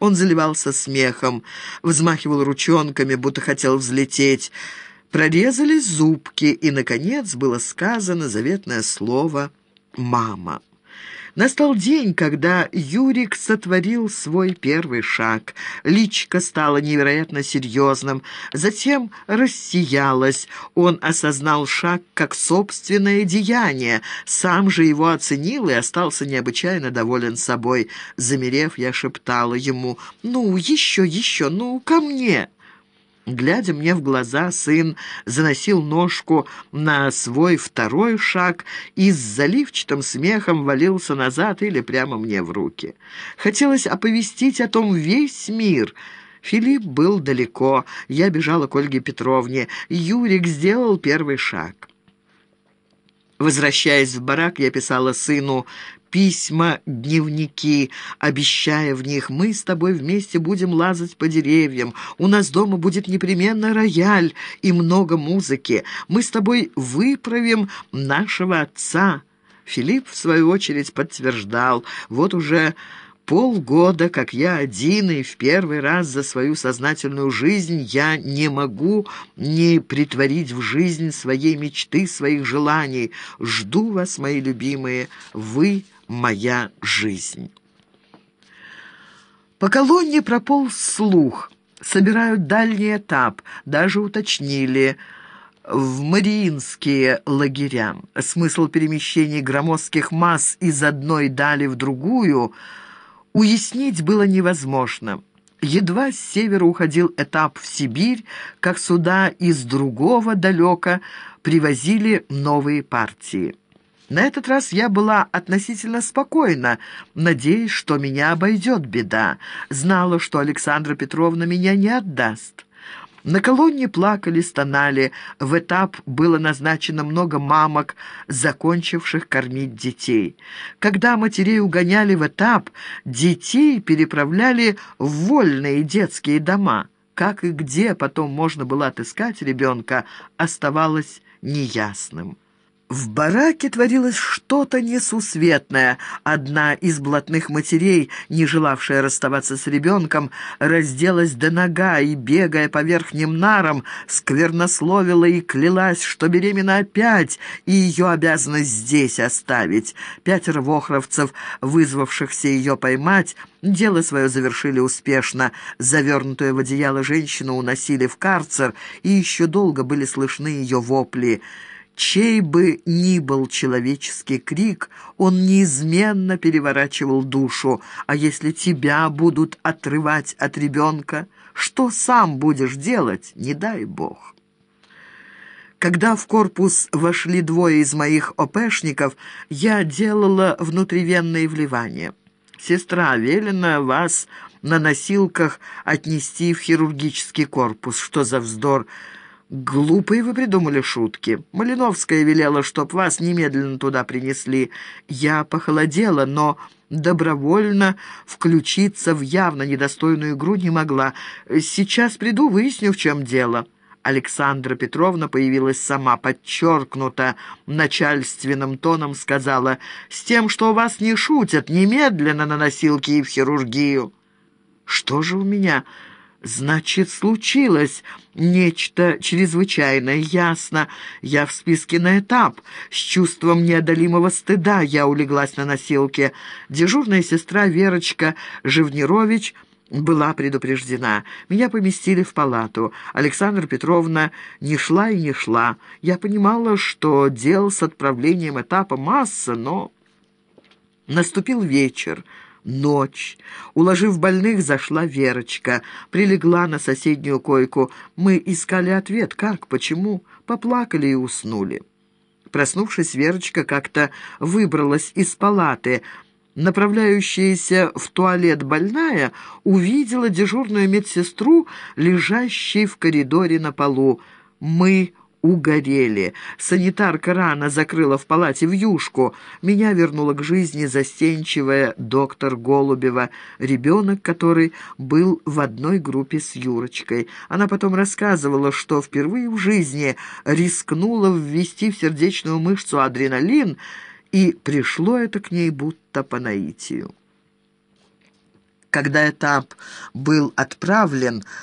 Он заливался смехом, взмахивал ручонками, будто хотел взлететь. Прорезались зубки, и, наконец, было сказано заветное слово «мама». Настал день, когда Юрик сотворил свой первый шаг. Личка стала невероятно серьезным, затем рассиялась. Он осознал шаг как собственное деяние, сам же его оценил и остался необычайно доволен собой. Замерев, я шептала ему «Ну, еще, еще, ну, ко мне!» Глядя мне в глаза, сын заносил ножку на свой второй шаг и с заливчатым смехом валился назад или прямо мне в руки. Хотелось оповестить о том весь мир. Филипп был далеко, я бежала к Ольге Петровне. Юрик сделал первый шаг. Возвращаясь в барак, я писала сыну письма, дневники, обещая в них, мы с тобой вместе будем лазать по деревьям, у нас дома будет непременно рояль и много музыки, мы с тобой выправим нашего отца». Филипп, в свою очередь, подтверждал, вот уже полгода, как я один, и в первый раз за свою сознательную жизнь я не могу не притворить в жизнь своей мечты, своих желаний. Жду вас, мои любимые, вы — моя жизнь. По колонне прополз слух. Собирают дальний этап, даже уточнили в Мариинские лагеря. Смысл перемещения громоздких масс из одной дали в другую уяснить было невозможно. Едва с севера уходил этап в Сибирь, как сюда из другого далека привозили новые партии. На этот раз я была относительно спокойна, надеясь, что меня обойдет беда. Знала, что Александра Петровна меня не отдаст. На колонне плакали, стонали. В этап было назначено много мамок, закончивших кормить детей. Когда матерей угоняли в этап, детей переправляли в вольные детские дома. Как и где потом можно было отыскать ребенка, оставалось неясным. В бараке творилось что-то несусветное. Одна из блатных матерей, не желавшая расставаться с ребенком, разделась до нога и, бегая по верхним нарам, сквернословила и клялась, что беременна опять, и ее обязанность здесь оставить. Пятеро вохровцев, вызвавшихся ее поймать, Дело свое завершили успешно. Завернутую в одеяло женщину уносили в карцер, и еще долго были слышны ее вопли. Чей бы ни был человеческий крик, он неизменно переворачивал душу. А если тебя будут отрывать от ребенка, что сам будешь делать, не дай бог. Когда в корпус вошли двое из моих ОПшников, я делала внутривенные вливания. Сестра велена вас на носилках отнести в хирургический корпус. Что за вздор! «Глупые вы придумали шутки. Малиновская велела, чтоб вас немедленно туда принесли. Я похолодела, но добровольно включиться в явно недостойную игру не могла. Сейчас приду, выясню, в чем дело». Александра Петровна появилась сама, подчеркнуто, начальственным тоном сказала, «С тем, что у вас не шутят, немедленно на носилки и в хирургию». «Что же у меня?» Значит, случилось нечто чрезвычайное, ясно. Я в списке на этап. С чувством неодолимого стыда я улеглась на носилке. Дежурная сестра Верочка Живнирович была предупреждена. Меня поместили в палату. Александра Петровна не шла и не шла. Я понимала, что дел с отправлением этапа масса, но... Наступил вечер. Ночь. Уложив больных, зашла Верочка. Прилегла на соседнюю койку. Мы искали ответ. Как? Почему? Поплакали и уснули. Проснувшись, Верочка как-то выбралась из палаты. Направляющаяся в туалет больная увидела дежурную медсестру, лежащей в коридоре на полу. Мы угорели. Санитарка рано закрыла в палате вьюшку. Меня вернула к жизни застенчивая доктор Голубева, ребенок, который был в одной группе с Юрочкой. Она потом рассказывала, что впервые в жизни рискнула ввести в сердечную мышцу адреналин, и пришло это к ней будто по наитию. Когда этап был отправлен,